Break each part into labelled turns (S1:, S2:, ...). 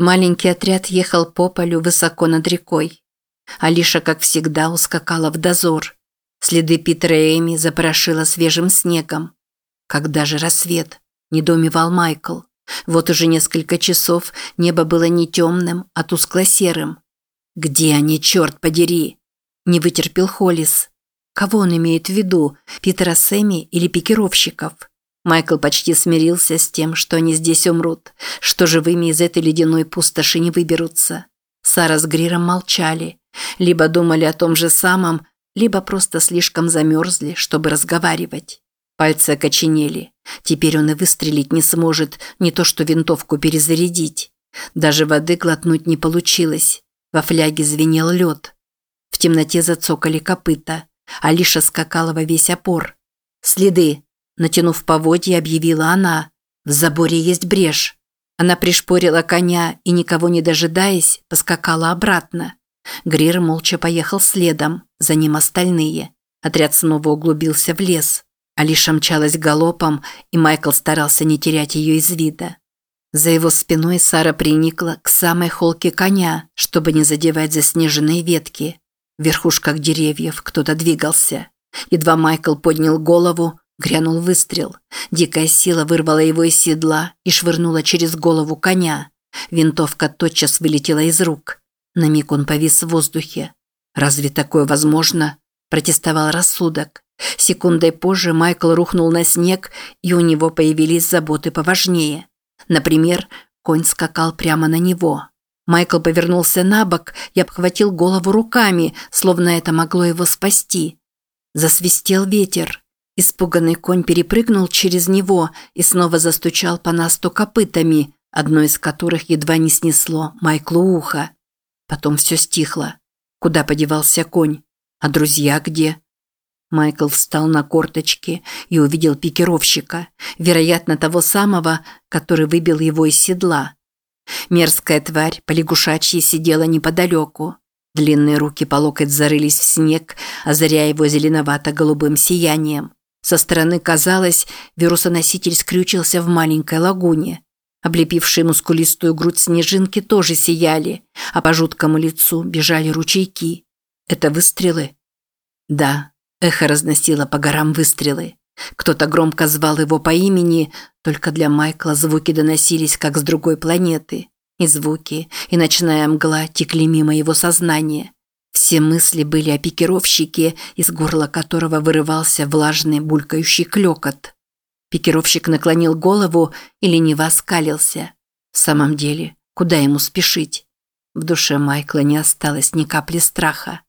S1: Маленький отряд ехал по полю высоко над рекой. Алиша, как всегда, ускакала в дозор. Следы Питера и Эми запорошила свежим снегом. Когда же рассвет? Недоумевал Майкл. Вот уже несколько часов небо было не темным, а тускло-серым. «Где они, черт подери?» Не вытерпел Холлис. Кого он имеет в виду, Питера Сэмми или пикировщиков? Майкл почти смирился с тем, что они здесь умрут, что живыми из этой ледяной пустоши не выберутся. Сара с Гриром молчали. Либо думали о том же самом, либо просто слишком замерзли, чтобы разговаривать. Пальцы окоченели. Теперь он и выстрелить не сможет, не то что винтовку перезарядить. Даже воды глотнуть не получилось. Во фляге звенел лед. В темноте зацокали копыта. Алиша скакала во весь опор. «Следы!» Натянув поводья, объявила она. «В заборе есть брешь». Она пришпорила коня и, никого не дожидаясь, поскакала обратно. Грир молча поехал следом, за ним остальные. Отряд снова углубился в лес. Алиша мчалась галопом, и Майкл старался не терять ее из вида. За его спиной Сара приникла к самой холке коня, чтобы не задевать заснеженные ветки. В верхушках деревьев кто-то двигался. Едва Майкл поднял голову, грянул выстрел. Дикая сила вырвала его из седла и швырнула через голову коня. Винтовка тотчас вылетела из рук. На миг он повис в воздухе. «Разве такое возможно?» – протестовал рассудок. Секундой позже Майкл рухнул на снег, и у него появились заботы поважнее. Например, конь скакал прямо на него. Майкл повернулся на бок и обхватил голову руками, словно это могло его спасти. Засвистел ветер. Испуганный конь перепрыгнул через него и снова застучал по насту копытами, одно из которых едва не снесло Майклу ухо. Потом все стихло. Куда подевался конь? А друзья где? Майкл встал на корточки и увидел пикировщика, вероятно, того самого, который выбил его из седла. Мерзкая тварь полягушачьи сидела неподалеку. Длинные руки по локоть зарылись в снег, озаряя его зеленовато-голубым сиянием. Со стороны казалось, вирусоноситель скрючился в маленькой лагуне. Облепившие мускулистую грудь снежинки тоже сияли, а по жуткому лицу бежали ручейки. Это выстрелы? Да, Эхо разносило по горам выстрелы. Кто-то громко звал его по имени, только для Майкла звуки доносились как с другой планеты. И звуки, и ночная мгла текли мимо его сознания. Все мысли были о пикировщике, из горла которого вырывался влажный булькающий клёкот. Пикировщик наклонил голову и лениво оскалился. В самом деле, куда ему спешить? В душе Майкла не осталось ни капли страха.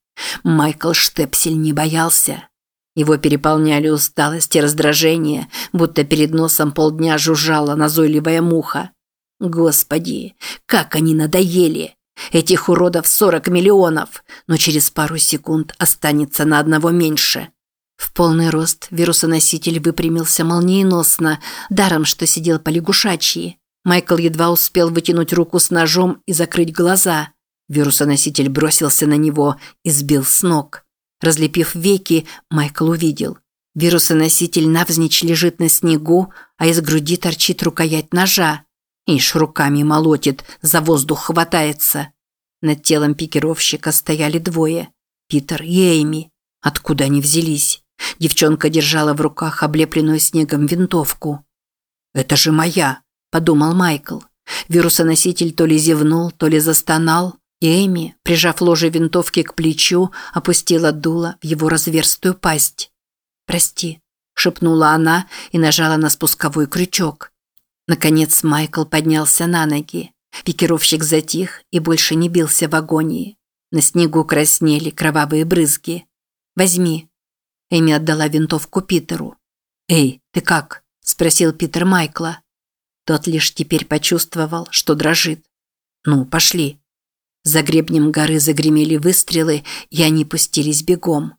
S1: Майкл Штепсель не боялся. Его переполняли усталость и раздражение, будто перед носом полдня жужжала назойливая муха. Господи, как они надоели! Этих уродов 40 миллионов, но через пару секунд останется на одного меньше. В полный рост вирусоноситель выпрямился молниеносно, даром, что сидел по лягушачьи. Майкл едва успел вытянуть руку с ножом и закрыть глаза – Вирусоноситель бросился на него и сбил с ног. Разлепив веки, Майкл увидел. Вирусоноситель навзничь лежит на снегу, а из груди торчит рукоять ножа. Ишь, руками молотит, за воздух хватается. Над телом пикировщика стояли двое. Питер и Эйми. Откуда они взялись? Девчонка держала в руках облепленную снегом винтовку. «Это же моя», – подумал Майкл. Вирусоноситель то ли зевнул, то ли застонал, и Эми, прижав ложе винтовки к плечу, опустила дуло в его разверстую пасть. «Прости», – шепнула она и нажала на спусковой крючок. Наконец Майкл поднялся на ноги. Пикировщик затих и больше не бился в агонии. На снегу краснели кровавые брызги. «Возьми». Эми отдала винтовку Питеру. «Эй, ты как?» – спросил Питер Майкла. Тот лишь теперь почувствовал, что дрожит. «Ну, пошли». За гребнем горы загремели выстрелы, и они пустились бегом.